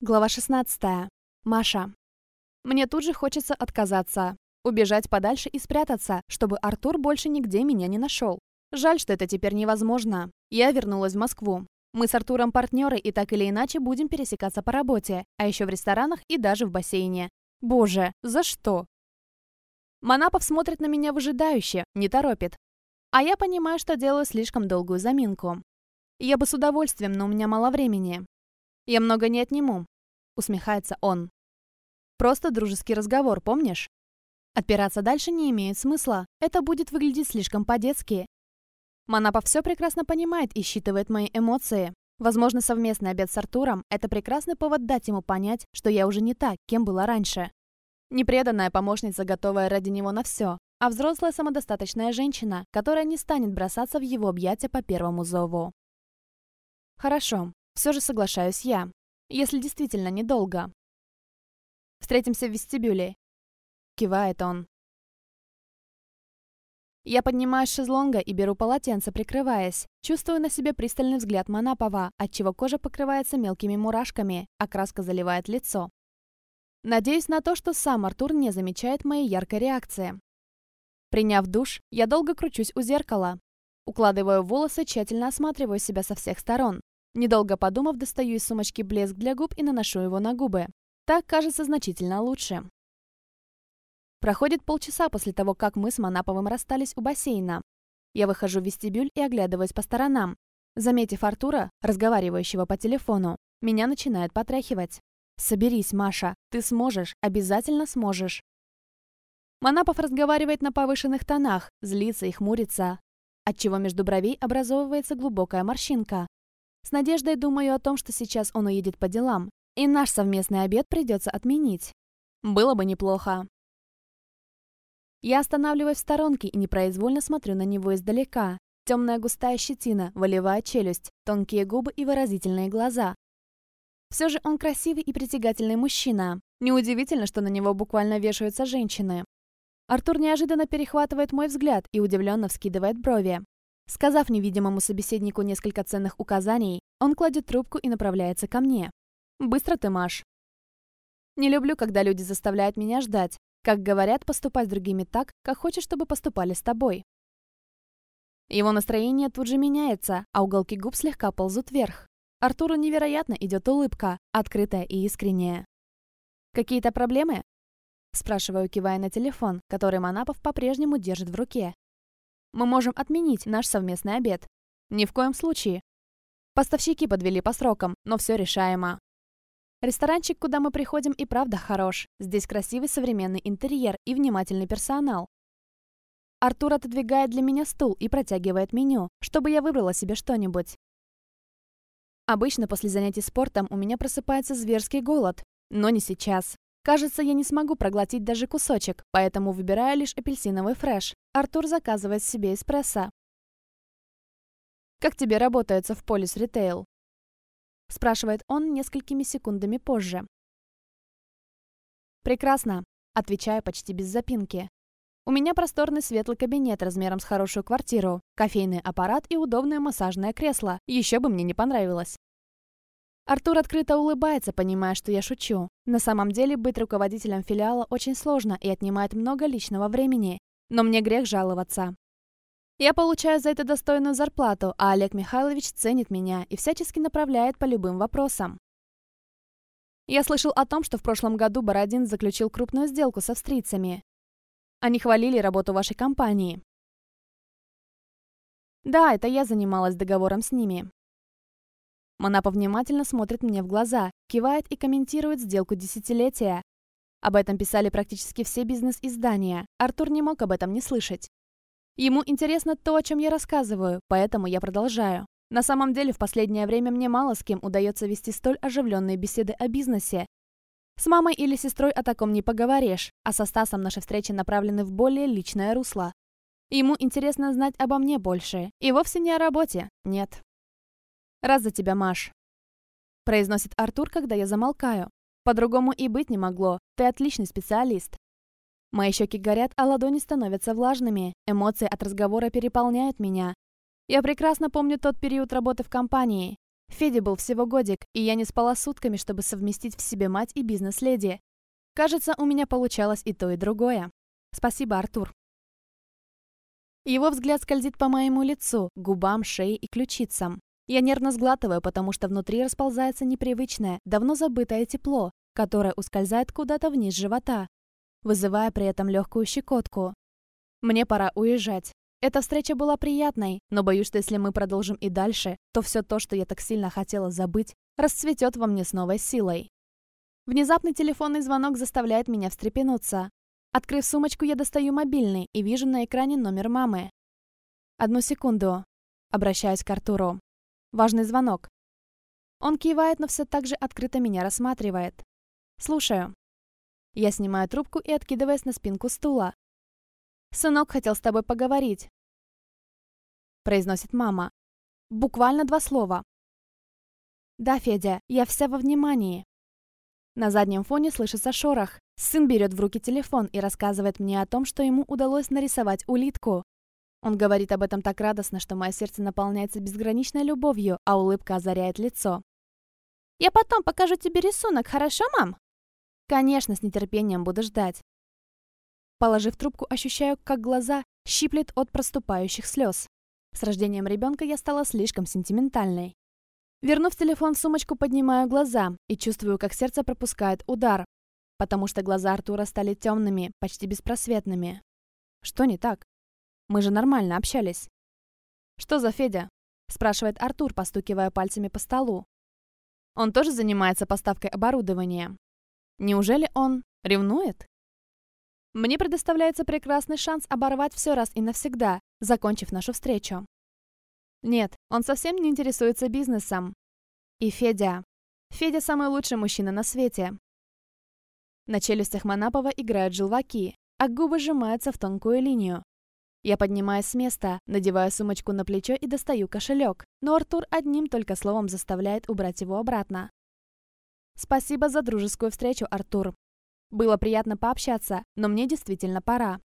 Глава 16. Маша. Мне тут же хочется отказаться, убежать подальше и спрятаться, чтобы Артур больше нигде меня не нашел. Жаль, что это теперь невозможно. Я вернулась в Москву. Мы с Артуром партнеры и так или иначе будем пересекаться по работе, а еще в ресторанах и даже в бассейне. Боже, за что? Манапов смотрит на меня выжидающе, не торопит. А я понимаю, что делаю слишком долгую заминку. Я бы с удовольствием, но у меня мало времени. «Я много не отниму», — усмехается он. «Просто дружеский разговор, помнишь? Отпираться дальше не имеет смысла. Это будет выглядеть слишком по-детски. Манапов все прекрасно понимает и считывает мои эмоции. Возможно, совместный обед с Артуром – это прекрасный повод дать ему понять, что я уже не та, кем была раньше. Непреданная помощница, готовая ради него на все, а взрослая самодостаточная женщина, которая не станет бросаться в его объятия по первому зову. Хорошо, все же соглашаюсь я, если действительно недолго. Встретимся в вестибюле. Кивает он. Я поднимаюсь с шезлонга и беру полотенце, прикрываясь. Чувствую на себе пристальный взгляд Манапова, отчего кожа покрывается мелкими мурашками, а краска заливает лицо. Надеюсь на то, что сам Артур не замечает моей яркой реакции. Приняв душ, я долго кручусь у зеркала. Укладываю волосы, тщательно осматриваю себя со всех сторон. Недолго подумав, достаю из сумочки блеск для губ и наношу его на губы. Так кажется значительно лучше. Проходит полчаса после того, как мы с Манаповым расстались у бассейна. Я выхожу в вестибюль и оглядываюсь по сторонам. Заметив Артура, разговаривающего по телефону, меня начинает потряхивать. «Соберись, Маша, ты сможешь, обязательно сможешь». Манапов разговаривает на повышенных тонах, злится и хмурится, отчего между бровей образовывается глубокая морщинка. С надеждой думаю о том, что сейчас он уедет по делам, и наш совместный обед придется отменить. Было бы неплохо. Я останавливаюсь в сторонке и непроизвольно смотрю на него издалека. Темная густая щетина, волевая челюсть, тонкие губы и выразительные глаза. Все же он красивый и притягательный мужчина. Неудивительно, что на него буквально вешаются женщины. Артур неожиданно перехватывает мой взгляд и удивленно вскидывает брови. Сказав невидимому собеседнику несколько ценных указаний, он кладет трубку и направляется ко мне. «Быстро ты, Маш». Не люблю, когда люди заставляют меня ждать. Как говорят, поступать с другими так, как хочешь, чтобы поступали с тобой. Его настроение тут же меняется, а уголки губ слегка ползут вверх. Артуру невероятно идет улыбка, открытая и искренняя. «Какие-то проблемы?» Спрашиваю, кивая на телефон, который Манапов по-прежнему держит в руке. Мы можем отменить наш совместный обед. Ни в коем случае. Поставщики подвели по срокам, но все решаемо. Ресторанчик, куда мы приходим, и правда хорош. Здесь красивый современный интерьер и внимательный персонал. Артур отодвигает для меня стул и протягивает меню, чтобы я выбрала себе что-нибудь. Обычно после занятий спортом у меня просыпается зверский голод, но не сейчас. Кажется, я не смогу проглотить даже кусочек, поэтому выбираю лишь апельсиновый фреш. Артур заказывает себе эспрессо. «Как тебе работается в Полис Ритейл?» спрашивает он несколькими секундами позже. «Прекрасно», отвечаю почти без запинки. У меня просторный светлый кабинет размером с хорошую квартиру, кофейный аппарат и удобное массажное кресло. Еще бы мне не понравилось. Артур открыто улыбается, понимая, что я шучу. На самом деле, быть руководителем филиала очень сложно и отнимает много личного времени. Но мне грех жаловаться. Я получаю за это достойную зарплату, а Олег Михайлович ценит меня и всячески направляет по любым вопросам. Я слышал о том, что в прошлом году Бородин заключил крупную сделку с австрийцами. Они хвалили работу вашей компании. Да, это я занималась договором с ними. Манапа внимательно смотрит мне в глаза, кивает и комментирует сделку десятилетия. Об этом писали практически все бизнес-издания. Артур не мог об этом не слышать. Ему интересно то, о чем я рассказываю, поэтому я продолжаю. На самом деле, в последнее время мне мало с кем удается вести столь оживленные беседы о бизнесе. С мамой или сестрой о таком не поговоришь, а со Стасом наши встречи направлены в более личное русло. Ему интересно знать обо мне больше, и вовсе не о работе, нет. Раз за тебя, Маш!» Произносит Артур, когда я замолкаю. По-другому и быть не могло. Ты отличный специалист. Мои щеки горят, а ладони становятся влажными. Эмоции от разговора переполняют меня. Я прекрасно помню тот период работы в компании. Феде был всего годик, и я не спала сутками, чтобы совместить в себе мать и бизнес-леди. Кажется, у меня получалось и то, и другое. Спасибо, Артур. Его взгляд скользит по моему лицу, губам, шее и ключицам. Я нервно сглатываю, потому что внутри расползается непривычное, давно забытое тепло, которое ускользает куда-то вниз живота, вызывая при этом легкую щекотку. Мне пора уезжать. Эта встреча была приятной, но боюсь, что если мы продолжим и дальше, то все то, что я так сильно хотела забыть, расцветет во мне с новой силой. Внезапный телефонный звонок заставляет меня встрепенуться. Открыв сумочку, я достаю мобильный и вижу на экране номер мамы. Одну секунду. Обращаюсь к Артуру. Важный звонок. Он кивает, но все так же открыто меня рассматривает. Слушаю. Я снимаю трубку и откидываюсь на спинку стула. «Сынок хотел с тобой поговорить», — произносит мама. Буквально два слова. «Да, Федя, я вся во внимании». На заднем фоне слышится шорох. Сын берет в руки телефон и рассказывает мне о том, что ему удалось нарисовать улитку. Он говорит об этом так радостно, что мое сердце наполняется безграничной любовью, а улыбка озаряет лицо. «Я потом покажу тебе рисунок, хорошо, мам?» «Конечно, с нетерпением буду ждать». Положив трубку, ощущаю, как глаза щиплет от проступающих слез. С рождением ребенка я стала слишком сентиментальной. Вернув телефон в сумочку, поднимаю глаза и чувствую, как сердце пропускает удар, потому что глаза Артура стали темными, почти беспросветными. Что не так? Мы же нормально общались. «Что за Федя?» – спрашивает Артур, постукивая пальцами по столу. Он тоже занимается поставкой оборудования. Неужели он ревнует? Мне предоставляется прекрасный шанс оборвать все раз и навсегда, закончив нашу встречу. Нет, он совсем не интересуется бизнесом. И Федя. Федя самый лучший мужчина на свете. На челюстях Манапова играют желваки, а губы сжимаются в тонкую линию. Я поднимаюсь с места, надеваю сумочку на плечо и достаю кошелек, но Артур одним только словом заставляет убрать его обратно. Спасибо за дружескую встречу, Артур. Было приятно пообщаться, но мне действительно пора.